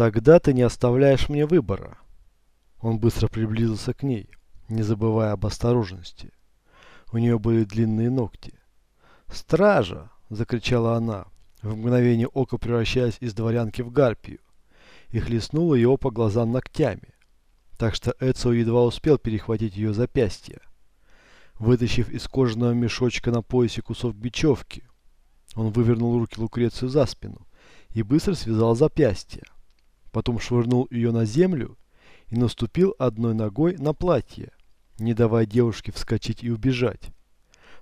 Тогда ты не оставляешь мне выбора. Он быстро приблизился к ней, не забывая об осторожности. У нее были длинные ногти. «Стража!» – закричала она, в мгновение ока превращаясь из дворянки в гарпию, и хлестнула его по глазам ногтями, так что Эцио едва успел перехватить ее запястье. Вытащив из кожаного мешочка на поясе кусок бечевки, он вывернул руки Лукрецию за спину и быстро связал запястье. Потом швырнул ее на землю и наступил одной ногой на платье, не давая девушке вскочить и убежать.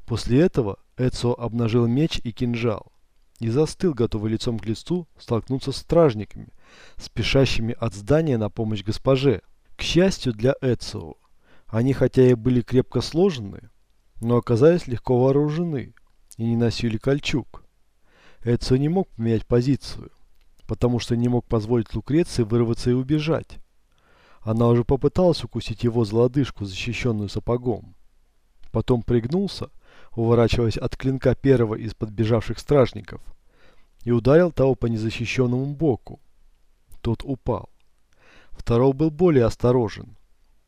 После этого Эцо обнажил меч и кинжал и застыл, готовый лицом к лицу столкнуться с стражниками, спешащими от здания на помощь госпоже. К счастью для Эцио, они хотя и были крепко сложены, но оказались легко вооружены и не носили кольчуг. Эцио не мог поменять позицию, потому что не мог позволить Лукреции вырваться и убежать. Она уже попыталась укусить его за лодыжку, защищенную сапогом. Потом пригнулся, уворачиваясь от клинка первого из подбежавших стражников, и ударил того по незащищенному боку. Тот упал. Второй был более осторожен,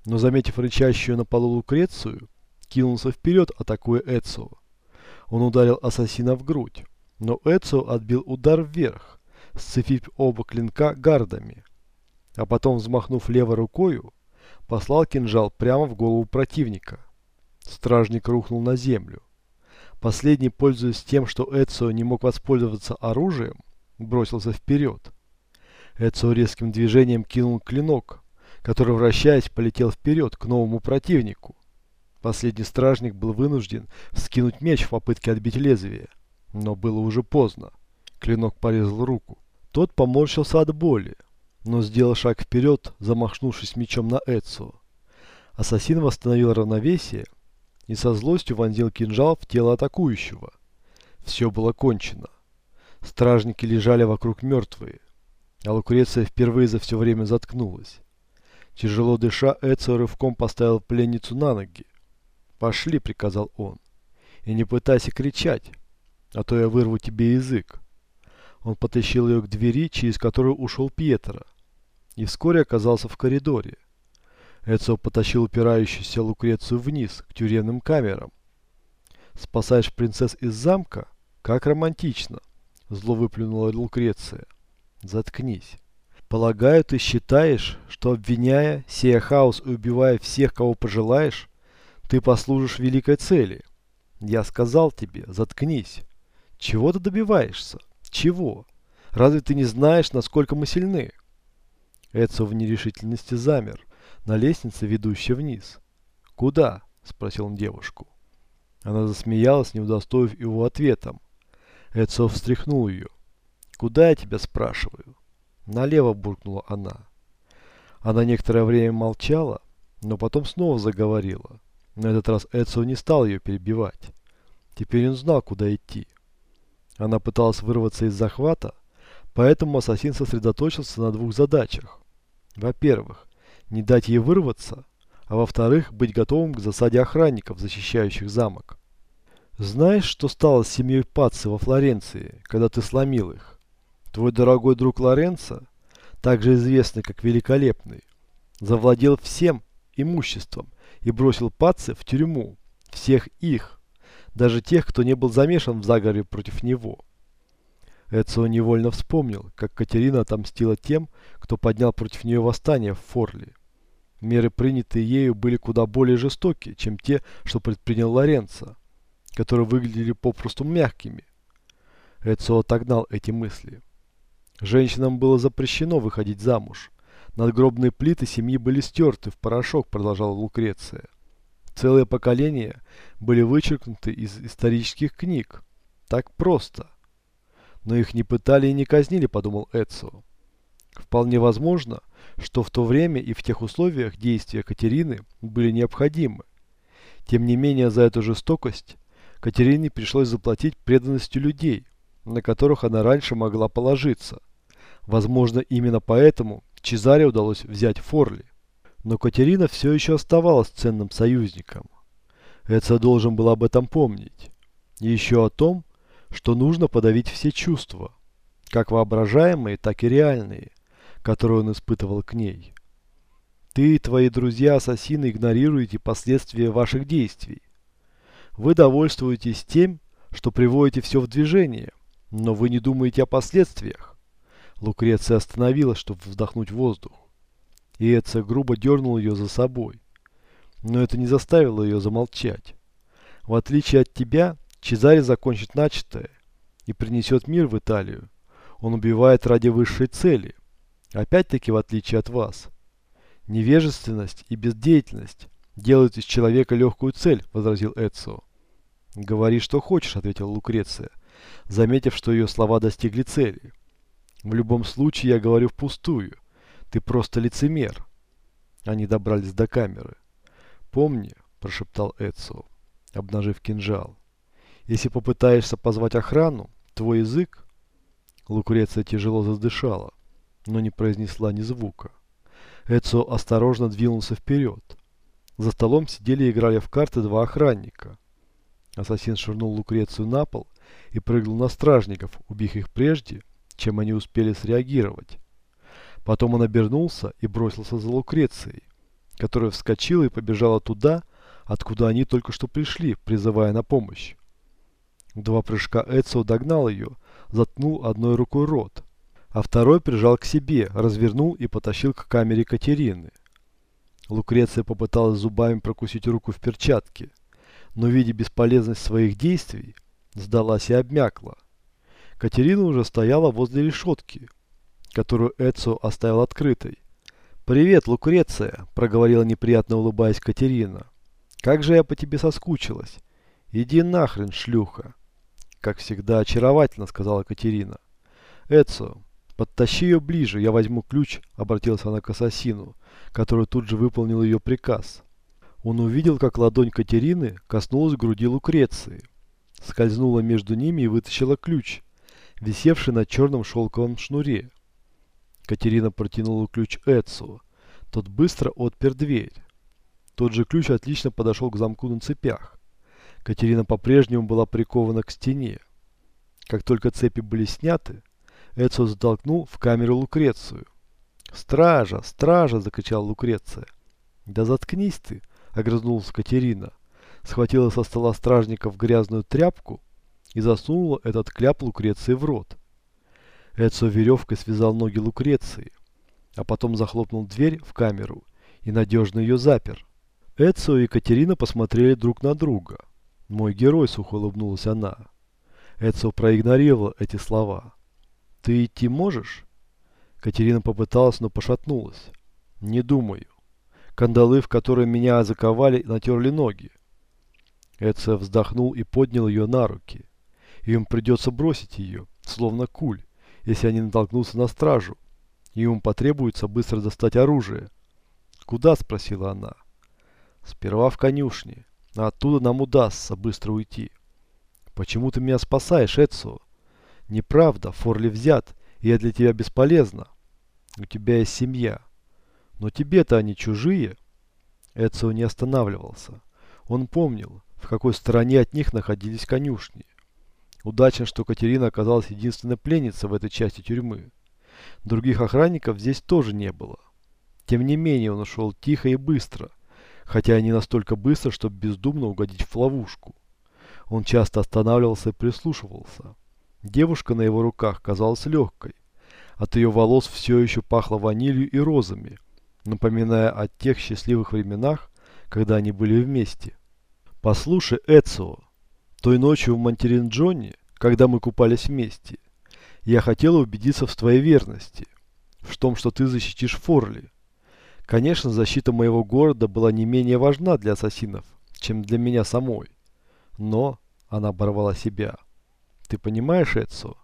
но, заметив рычащую на полу Лукрецию, кинулся вперед, атакуя Эцио. Он ударил ассасина в грудь, но Эцио отбил удар вверх, сцепив оба клинка гардами, а потом, взмахнув левой рукою, послал кинжал прямо в голову противника. Стражник рухнул на землю. Последний, пользуясь тем, что Эцио не мог воспользоваться оружием, бросился вперед. Эцио резким движением кинул клинок, который, вращаясь, полетел вперед к новому противнику. Последний стражник был вынужден вскинуть меч в попытке отбить лезвие, но было уже поздно. Клинок порезал руку. Тот поморщился от боли, но сделал шаг вперед, замахнувшись мечом на Эцио. Ассасин восстановил равновесие и со злостью вонзил кинжал в тело атакующего. Все было кончено. Стражники лежали вокруг мертвые, а Лукреция впервые за все время заткнулась. Тяжело дыша, Эцио рывком поставил пленницу на ноги. «Пошли», — приказал он, — «и не пытайся кричать, а то я вырву тебе язык». Он потащил ее к двери, через которую ушел Пьетро, и вскоре оказался в коридоре. Эцио потащил упирающуюся Лукрецию вниз, к тюремным камерам. «Спасаешь принцесс из замка? Как романтично!» Зло выплюнула Лукреция. «Заткнись. Полагаю, ты считаешь, что обвиняя, сея хаос и убивая всех, кого пожелаешь, ты послужишь великой цели? Я сказал тебе, заткнись. Чего ты добиваешься? Чего? Разве ты не знаешь, насколько мы сильны?» Эцио в нерешительности замер на лестнице, ведущей вниз. «Куда?» – спросил он девушку. Она засмеялась, не удостоив его ответом. Эцио встряхнул ее. «Куда я тебя спрашиваю?» «Налево», – буркнула она. Она некоторое время молчала, но потом снова заговорила. На этот раз Эцио не стал ее перебивать. Теперь он знал, куда идти. Она пыталась вырваться из захвата, поэтому ассасин сосредоточился на двух задачах. Во-первых, не дать ей вырваться, а во-вторых, быть готовым к засаде охранников, защищающих замок. Знаешь, что стало с семьей Пацци во Флоренции, когда ты сломил их? Твой дорогой друг Лоренцо, также известный как Великолепный, завладел всем имуществом и бросил Пацци в тюрьму, всех их, даже тех, кто не был замешан в заговоре против него. Эцио невольно вспомнил, как Катерина отомстила тем, кто поднял против нее восстание в Форле. Меры, принятые ею, были куда более жестоки, чем те, что предпринял Лоренцо, которые выглядели попросту мягкими. Эцио отогнал эти мысли. Женщинам было запрещено выходить замуж. Надгробные плиты семьи были стерты в порошок, продолжала Лукреция. Целые поколения были вычеркнуты из исторических книг. Так просто. Но их не пытали и не казнили, подумал Эцио. Вполне возможно, что в то время и в тех условиях действия Катерины были необходимы. Тем не менее, за эту жестокость Катерине пришлось заплатить преданностью людей, на которых она раньше могла положиться. Возможно, именно поэтому Чезаре удалось взять Форли. Но Катерина все еще оставалась ценным союзником. Эца должен был об этом помнить. И еще о том, что нужно подавить все чувства, как воображаемые, так и реальные, которую он испытывал к ней. Ты и твои друзья-ассасины игнорируете последствия ваших действий. Вы довольствуетесь тем, что приводите все в движение, но вы не думаете о последствиях. Лукреция остановилась, чтобы вздохнуть воздух. И Эция грубо дернул ее за собой. Но это не заставило ее замолчать. В отличие от тебя, Чезаре закончит начатое и принесет мир в Италию. Он убивает ради высшей цели. Опять-таки в отличие от вас. Невежественность и бездеятельность делают из человека легкую цель, возразил Эцио. Говори, что хочешь, ответила Лукреция, заметив, что ее слова достигли цели. В любом случае я говорю впустую. Ты просто лицемер. Они добрались до камеры. Помни, прошептал Эцио, обнажив кинжал. Если попытаешься позвать охрану, твой язык... Лукреция тяжело задышала, но не произнесла ни звука. Эцио осторожно двинулся вперед. За столом сидели и играли в карты два охранника. Ассасин швырнул Лукрецию на пол и прыгнул на стражников, убив их прежде, чем они успели среагировать. Потом он обернулся и бросился за Лукрецией, которая вскочила и побежала туда, откуда они только что пришли, призывая на помощь. Два прыжка Эцио догнал ее, заткнул одной рукой рот, а второй прижал к себе, развернул и потащил к камере Катерины. Лукреция попыталась зубами прокусить руку в перчатке, но, видя бесполезность своих действий, сдалась и обмякла. Катерина уже стояла возле решетки, которую Эцио оставил открытой. «Привет, Лукреция!» – проговорила неприятно улыбаясь Катерина. «Как же я по тебе соскучилась! Иди нахрен, шлюха!» «Как всегда очаровательно», – сказала Катерина. «Эцио, подтащи ее ближе, я возьму ключ», – обратилась она к ассасину, который тут же выполнил ее приказ. Он увидел, как ладонь Катерины коснулась груди Лукреции, скользнула между ними и вытащила ключ, висевший на черном шелковом шнуре. Катерина протянула ключ Эдсу. Тот быстро отпер дверь. Тот же ключ отлично подошел к замку на цепях. Катерина по-прежнему была прикована к стене. Как только цепи были сняты, Эдсо затолкнул в камеру Лукрецию. «Стража! Стража!» – закричала Лукреция. «Да заткнись ты!» – огрызнулась Катерина. Схватила со стола стражников грязную тряпку и засунула этот кляп Лукреции в рот. Эдсо веревкой связал ноги Лукреции, а потом захлопнул дверь в камеру и надежно ее запер. Эдсо и Катерина посмотрели друг на друга. «Мой герой», — сухо улыбнулась она. Эдсо проигнорировал эти слова. «Ты идти можешь?» Катерина попыталась, но пошатнулась. «Не думаю. Кандалы, в которые меня заковали, натерли ноги». Эдсо вздохнул и поднял ее на руки. Им придется бросить ее, словно куль, если они натолкнутся на стражу. И ему потребуется быстро достать оружие. «Куда?» – спросила она. «Сперва в конюшне, а оттуда нам удастся быстро уйти». «Почему ты меня спасаешь, Эдсо?» «Неправда, Форли взят, и я для тебя бесполезна. У тебя есть семья. Но тебе-то они чужие». Эдсо не останавливался. Он помнил, в какой стороне от них находились конюшни. Удачно, что Катерина оказалась единственной пленницей в этой части тюрьмы. Других охранников здесь тоже не было. Тем не менее, он ушел тихо и быстро, хотя и не настолько быстро, чтобы бездумно угодить в ловушку. Он часто останавливался и прислушивался. Девушка на его руках казалась легкой. От ее волос все еще пахло ванилью и розами, напоминая о тех счастливых временах, когда они были вместе. «Послушай, Эцио», той ночью в Монтерин-Джонни, когда мы купались вместе, я хотела убедиться в твоей верности, в том, что ты защитишь Форли. Конечно, защита моего города была не менее важна для ассасинов, чем для меня самой. Но, она оборвала себя, ты понимаешь, Эдсо?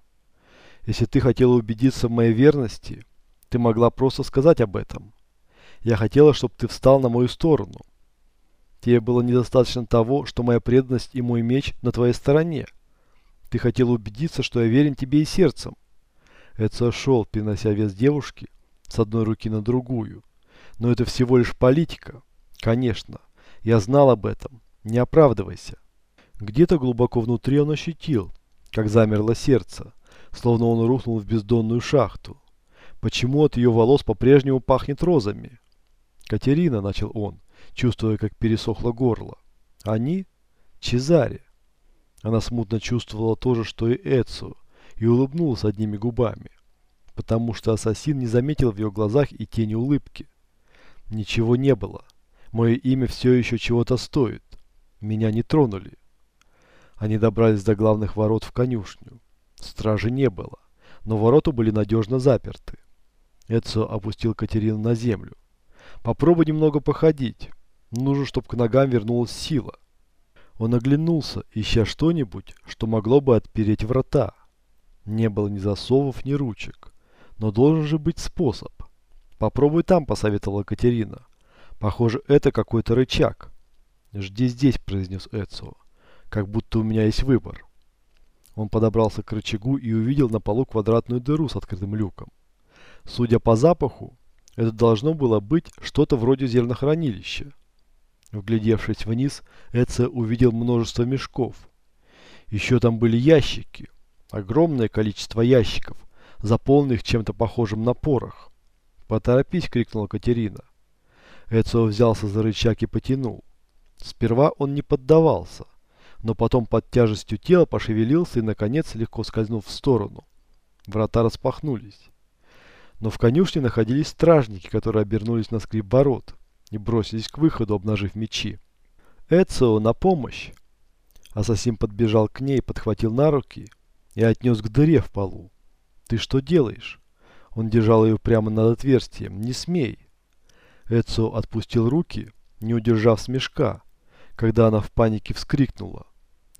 Если ты хотела убедиться в моей верности, ты могла просто сказать об этом. Я хотела, чтобы ты встал на мою сторону. Тебе было недостаточно того, что моя преданность и мой меч на твоей стороне. Ты хотел убедиться, что я верен тебе и сердцем. Это шел, перенося вес девушки с одной руки на другую. Но это всего лишь политика. Конечно, я знал об этом. Не оправдывайся. Где-то глубоко внутри он ощутил, как замерло сердце, словно он рухнул в бездонную шахту. Почему от ее волос по-прежнему пахнет розами? Катерина, начал он, чувствуя, как пересохло горло. Они? Чезаре. Она смутно чувствовала то же, что и Эцу, и улыбнулась одними губами, потому что ассасин не заметил в ее глазах и тени улыбки. Ничего не было. Мое имя все еще чего-то стоит. Меня не тронули. Они добрались до главных ворот в конюшню. Стражи не было, но ворота были надежно заперты. Эдсо опустил Катерину на землю. «Попробуй немного походить. Нужно, чтобы к ногам вернулась сила». Он оглянулся, ища что-нибудь, что могло бы отпереть врата. Не было ни засовов, ни ручек. Но должен же быть способ. «Попробуй там», — посоветовала Катерина. «Похоже, это какой-то рычаг». «Жди здесь», — произнес Эцио. «Как будто у меня есть выбор». Он подобрался к рычагу и увидел на полу квадратную дыру с открытым люком. Судя по запаху, это должно было быть что-то вроде зернохранилища. Вглядевшись вниз, Эце увидел множество мешков. Еще там были ящики. Огромное количество ящиков, заполненных чем-то похожим на порох. «Поторопись!» — крикнула Катерина. Эцио взялся за рычаг и потянул. Сперва он не поддавался, но потом под тяжестью тела пошевелился и, наконец, легко скользнув в сторону. Врата распахнулись. Но в конюшне находились стражники, которые обернулись на скрип ворот и бросились к выходу, обнажив мечи. «Эцио, на помощь!» Ассасин подбежал к ней, подхватил на руки и отнес к дыре в полу. «Ты что делаешь?» Он держал ее прямо над отверстием. «Не смей!» Эцио отпустил руки, не удержав смешка, когда она в панике вскрикнула.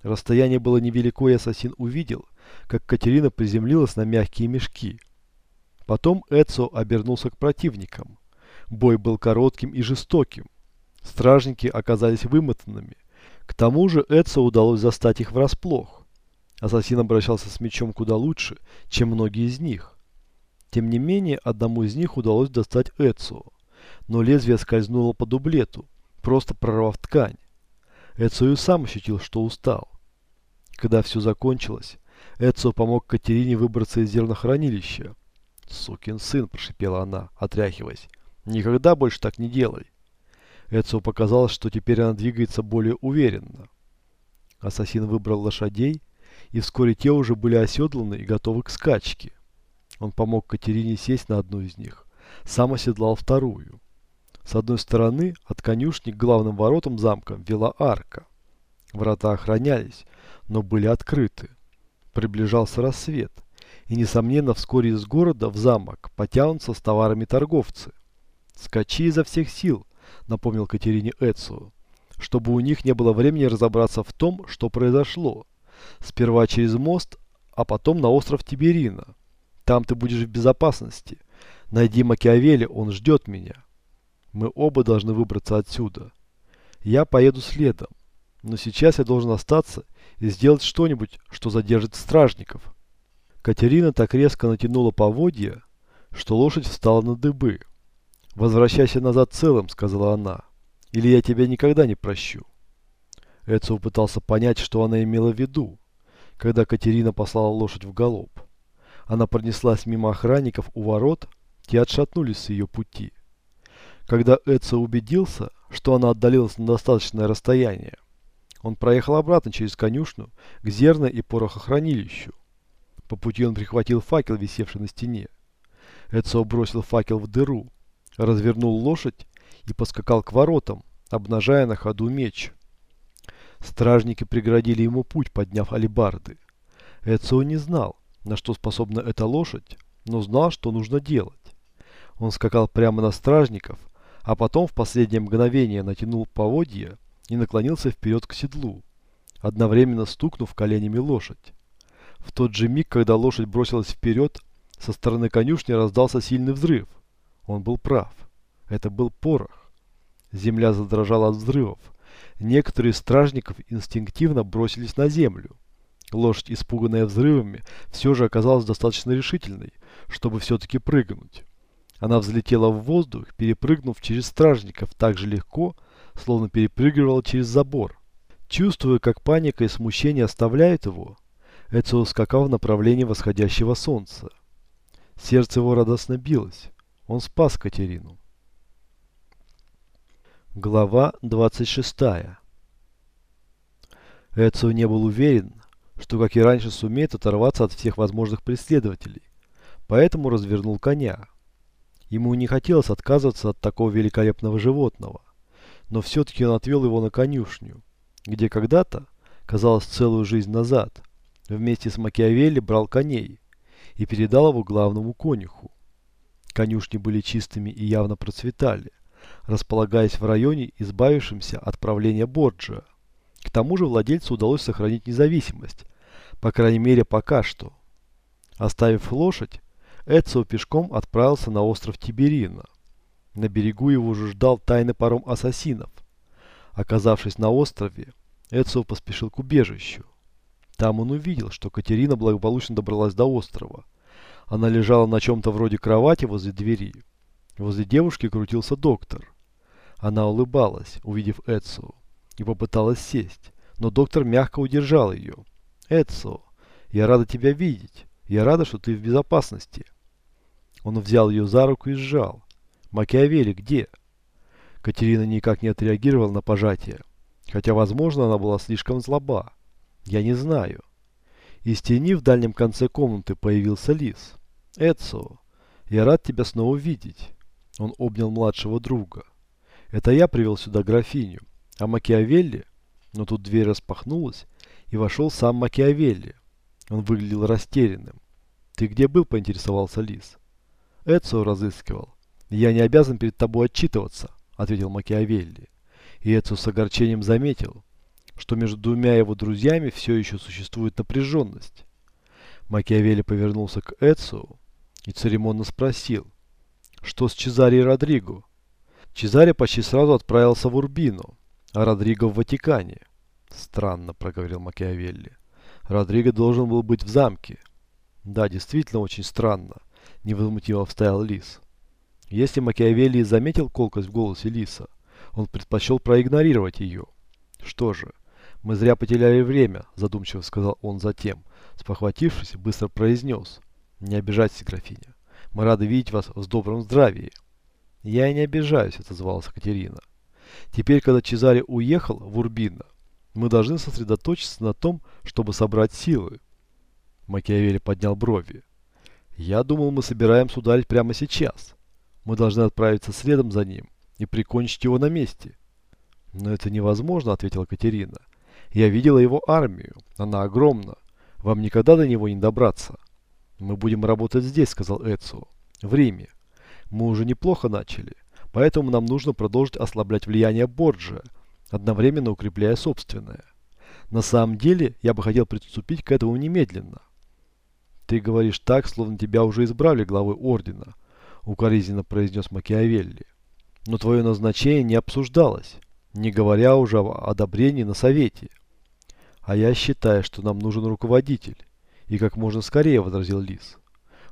Расстояние было невелико, и ассасин увидел, как Катерина приземлилась на мягкие мешки. Потом Эцо обернулся к противникам. Бой был коротким и жестоким. Стражники оказались вымотанными. К тому же Эцо удалось застать их врасплох. Ассасин обращался с мечом куда лучше, чем многие из них. Тем не менее, одному из них удалось достать Эцо. Но лезвие скользнуло по дублету, просто прорвав ткань. Эцо и сам ощутил, что устал. Когда все закончилось, Эцо помог Катерине выбраться из зернохранилища. «Сукин сын!» – прошипела она, отряхиваясь. «Никогда больше так не делай!» Эцо показалось, что теперь она двигается более уверенно. Ассасин выбрал лошадей, и вскоре те уже были оседланы и готовы к скачке. Он помог Катерине сесть на одну из них, сам оседлал вторую. С одной стороны, от конюшни к главным воротам замка вела арка. Врата охранялись, но были открыты. Приближался рассвет, и, несомненно, вскоре из города в замок потянутся с товарами торговцы. «Скачи изо всех сил», — напомнил Катерине Эцию, чтобы у них не было времени разобраться в том, что произошло. Сперва через мост, а потом на остров Тиберина. Там ты будешь в безопасности. Найди Макиавелли, он ждет меня. Мы оба должны выбраться отсюда. Я поеду следом, но сейчас я должен остаться и сделать что-нибудь, что задержит стражников. Катерина так резко натянула поводья, что лошадь встала на дыбы. «Возвращайся назад целым», — сказала она, — «или я тебя никогда не прощу». Эцио пытался понять, что она имела в виду, когда Катерина послала лошадь в галоп. Она пронеслась мимо охранников у ворот, те отшатнулись с ее пути. Когда Эцио убедился, что она отдалилась на достаточное расстояние, он проехал обратно через конюшню к зерно- и порохохранилищу. По пути он прихватил факел, висевший на стене. Эцио бросил факел в дыру, развернул лошадь и поскакал к воротам, обнажая на ходу меч. Стражники преградили ему путь, подняв алебарды. Эцио не знал, на что способна эта лошадь, но знал, что нужно делать. Он скакал прямо на стражников, а потом в последнее мгновение натянул поводья и наклонился вперед к седлу, одновременно стукнув коленями лошадь. В тот же миг, когда лошадь бросилась вперед, со стороны конюшни раздался сильный взрыв. Он был прав. Это был порох. Земля задрожала от взрывов. Некоторые из стражников инстинктивно бросились на землю. Лошадь, испуганная взрывами, все же оказалась достаточно решительной, чтобы все-таки прыгнуть. Она взлетела в воздух, перепрыгнув через стражников так же легко, словно перепрыгивала через забор. Чувствуя, как паника и смущение оставляют его, Эцио скакал в направлении восходящего солнца. Сердце его радостно билось. Он спас Катерину. Глава 26. Эцио не был уверен, что, как и раньше, сумеет оторваться от всех возможных преследователей, поэтому развернул коня. Ему не хотелось отказываться от такого великолепного животного, но все-таки он отвел его на конюшню, где когда-то, казалось целую жизнь назад, вместе с Макиавелли брал коней и передал его главному конюху. Конюшни были чистыми и явно процветали, располагаясь в районе, избавившемся от правления Борджиа. К тому же владельцу удалось сохранить независимость, по крайней мере пока что. Оставив лошадь, Эцио пешком отправился на остров Тиберина. На берегу его уже ждал тайный паром ассасинов. Оказавшись на острове, Эцио поспешил к убежищу. Там он увидел, что Катерина благополучно добралась до острова. Она лежала на чем-то вроде кровати возле двери. Возле девушки крутился доктор. Она улыбалась, увидев Эцио и попыталась сесть, но доктор мягко удержал ее. «Эдсо, я рада тебя видеть. Я рада, что ты в безопасности». Он взял ее за руку и сжал. «Макиавелли где?» Катерина никак не отреагировала на пожатие, хотя, возможно, она была слишком злоба. «Я не знаю». Из тени в дальнем конце комнаты появился лис. «Эдсо, я рад тебя снова видеть». Он обнял младшего друга. «Это я привел сюда графиню. А Макиавелли? Но тут дверь распахнулась, и вошел сам Макиавелли. Он выглядел растерянным. «Ты где был?» – поинтересовался Лис. «Эцио разыскивал. Я не обязан перед тобой отчитываться», – ответил Макиавелли. И Эцио с огорчением заметил, что между двумя его друзьями все еще существует напряженность. Макиавелли повернулся к Эцио и церемонно спросил, что с Чезаре и Родриго. Чезаре почти сразу отправился в Урбино, а Родриго в Ватикане. Странно, проговорил Макиавелли. Родриго должен был быть в замке. Да, действительно очень странно, невозмутимо вставил Лис. Если Макиавелли заметил колкость в голосе Лиса, он предпочел проигнорировать ее. Что же, мы зря потеряли время, задумчиво сказал он затем, спохватившись, быстро произнес. Не обижайтесь, графиня. Мы рады видеть вас в добром здравии. Я и не обижаюсь, отозвалась Катерина. Теперь, когда Чезаре уехал в Урбино, мы должны сосредоточиться на том, чтобы собрать силы. Макиавелли поднял брови. Я думал, мы собираемся ударить прямо сейчас. Мы должны отправиться следом за ним и прикончить его на месте. Но это невозможно, ответила Катерина. Я видела его армию. Она огромна. Вам никогда до него не добраться. Мы будем работать здесь, сказал Эцио. В Риме. Мы уже неплохо начали. Поэтому нам нужно продолжить ослаблять влияние Борджа, одновременно укрепляя собственное. На самом деле, я бы хотел приступить к этому немедленно. Ты говоришь так, словно тебя уже избрали главой ордена, укоризненно произнес Макиавелли. Но твое назначение не обсуждалось, не говоря уже о одобрении на совете. А я считаю, что нам нужен руководитель. И как можно скорее, возразил Лис.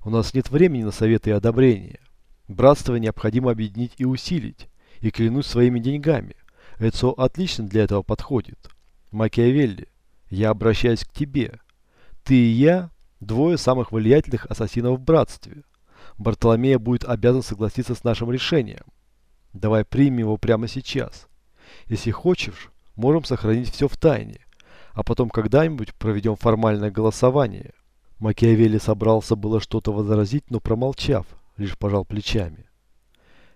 У нас нет времени на советы и одобрения. Братство необходимо объединить и усилить, и клянусь своими деньгами. Эцо отлично для этого подходит. Макиавелли, я обращаюсь к тебе. Ты и я – двое самых влиятельных ассасинов в братстве. Бартоломея будет обязан согласиться с нашим решением. Давай примем его прямо сейчас. Если хочешь, можем сохранить все в тайне, а потом когда-нибудь проведем формальное голосование. Макиавелли собрался было что-то возразить, но промолчав, лишь пожал плечами.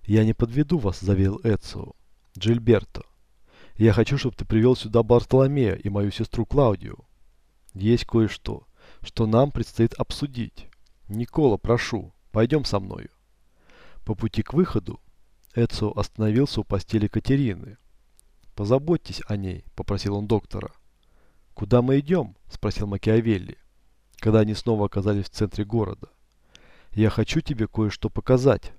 «Я не подведу вас», — заверил Эцио. «Джильберто, я хочу, чтобы ты привел сюда Бартоломея и мою сестру Клаудию. Есть кое-что, что нам предстоит обсудить. Никола, прошу, пойдем со мною». По пути к выходу Эцио остановился у постели Катерины. «Позаботьтесь о ней», — попросил он доктора. «Куда мы идем?» — спросил Макиавелли, когда они снова оказались в центре города. «Я хочу тебе кое-что показать»,